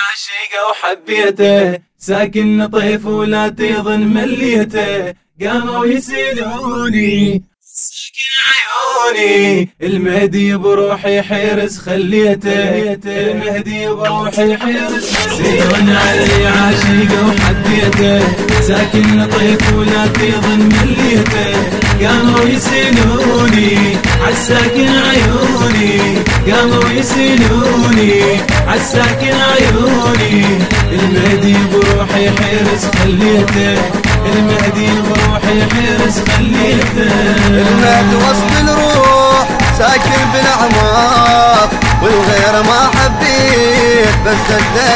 عاشقه وحبيته ساكن طيف ولا تظن مليته. قاموا يسيلوني ساكن عيوني. المهدي بروحي حيرس خليته. المهدي بروحي حيرس سيرون علي عاشقه وحبيته ساكن طيف ولا تظن مليته. قاموا يسيلوني عالساكن عيوني. قاموا يسيلوني عالساكن عيوني. المهدي بروحي حيرس خليته. المهدي بروحي حيرس خليته. المهدي وسط الروح ساكن بالاعماق والغير ما حبيت بس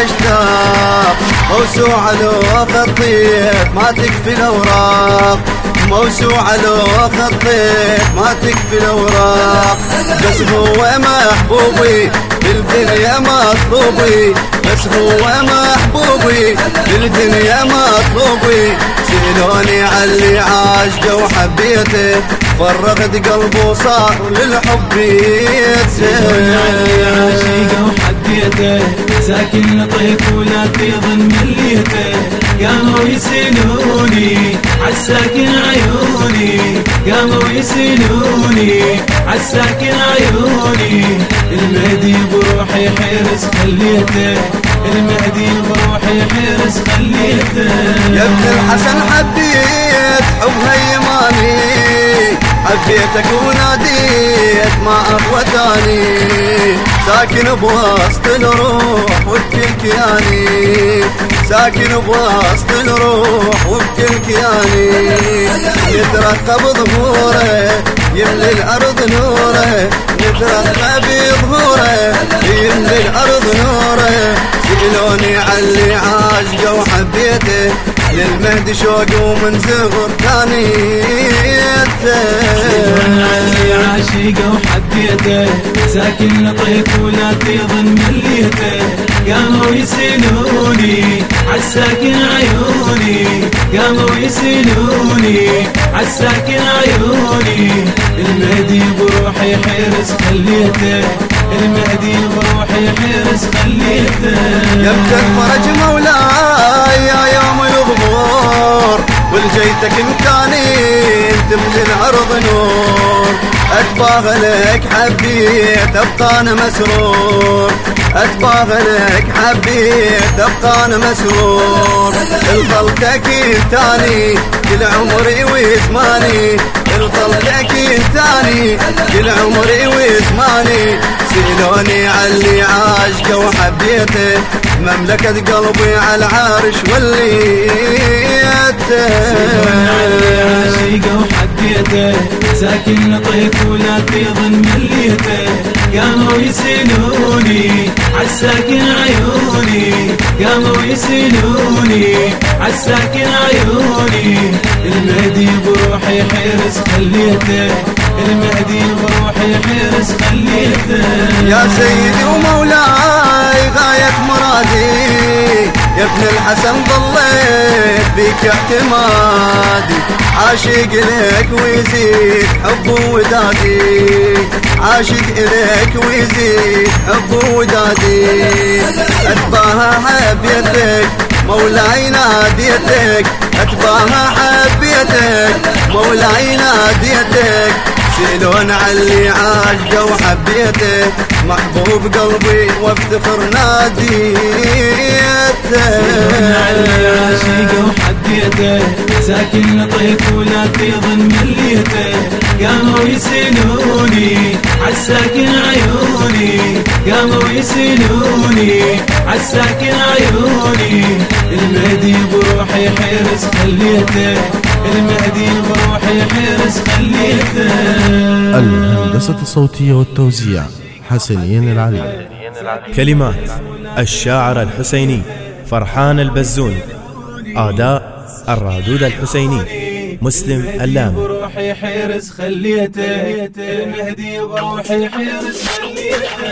اشتاق موسوعة لو خطيت ما تكفي الأوراق. موسوعة لو خطيت ما تكفي الأوراق. بس هو محبوبي. بالدنيا مطلوبي. بس هو محبوبي. بالدنيا مطلوبي. سألوني علي عاشقه وحبيته. فرغت قلبه وصار للحب عاشقه وحبيته ساكن طيف ولا تظن مليته قاموا يسيلوني. عالساكن قاموا يسيلوني عالساكن عيوني. المهدي بروحي حرس خليته. المهدي بروحي حرس خليته. يا ابن الحسن حبيت حب هيماني. حبيتك وناديت ما أقوى تاني ساكن بوسط الروح وبكل كياني. ساكن بوسط الروح وبكل كياني يترقب ظهوره يملي الأرض نوره يترقب بظهوره يملي الأرض نوره. سألوني علي عاشقه وحبيته للمهدي شوق ومن زغر ثانيته علي عاشقه وحبيته ساكن لطيف ولا تظن مليته قاموا يسيلوني عالساكن عيوني. قاموا يسيلوني عالساكن عيوني. المهدي بروحي حرس خليته. المهدي بروحي حرس خليته. يبدأ الفرج مولاي يا يوم الغمور والجيتك مكاني تملي الأرض نور. اتباغى لك حبيت أبقى أنا مسرور. اتباغى لك حبيت ابقى أنا مسرور الطلتك تاني كل عمري وزماني. الطلتك تاني كل عمري وزماني. سيلوني علي عاشقه وحبيته. مملكة قلبي على العرش وليته عاشقه وحبيته. ساكن لطيف ولا تظن مليته قاموا يسيلوني عالساكن عيوني. قاموا يسيلوني عالساكن عيوني. المهدي بروحي حرس خليته المهدي بروحي حرس خليته يا سيدي ومولاي ابن الحسن ضليت بك اعتمادي عاشق لك ويزيد حب ودادي. عاشق لك ويزيد حب ودادي. أتباها حبيتك مولاي ناديتك. أتباها حبيتك مولاي ناديتك. سيلون علي عاشقه وحبيته؟ محبوب قلبي وافتخر ناديته. علي عاشقه وحبيته؟ ساكن لطيف ولا تظن مليته. قاموا يسيلوني عالساكن عيوني. قاموا يسيلوني عالساكن عيوني. المهدي بروحي حرس خليته. المهدي بروحي حرس خليته الهندسة الصوتية والتوزيع حسنين العلي. كلمات الشاعر الحسيني فرحان البزون أداء الرادود الحسيني. مسلم اللام. بروحي حرس خليته المهدي بروحي حرس خليته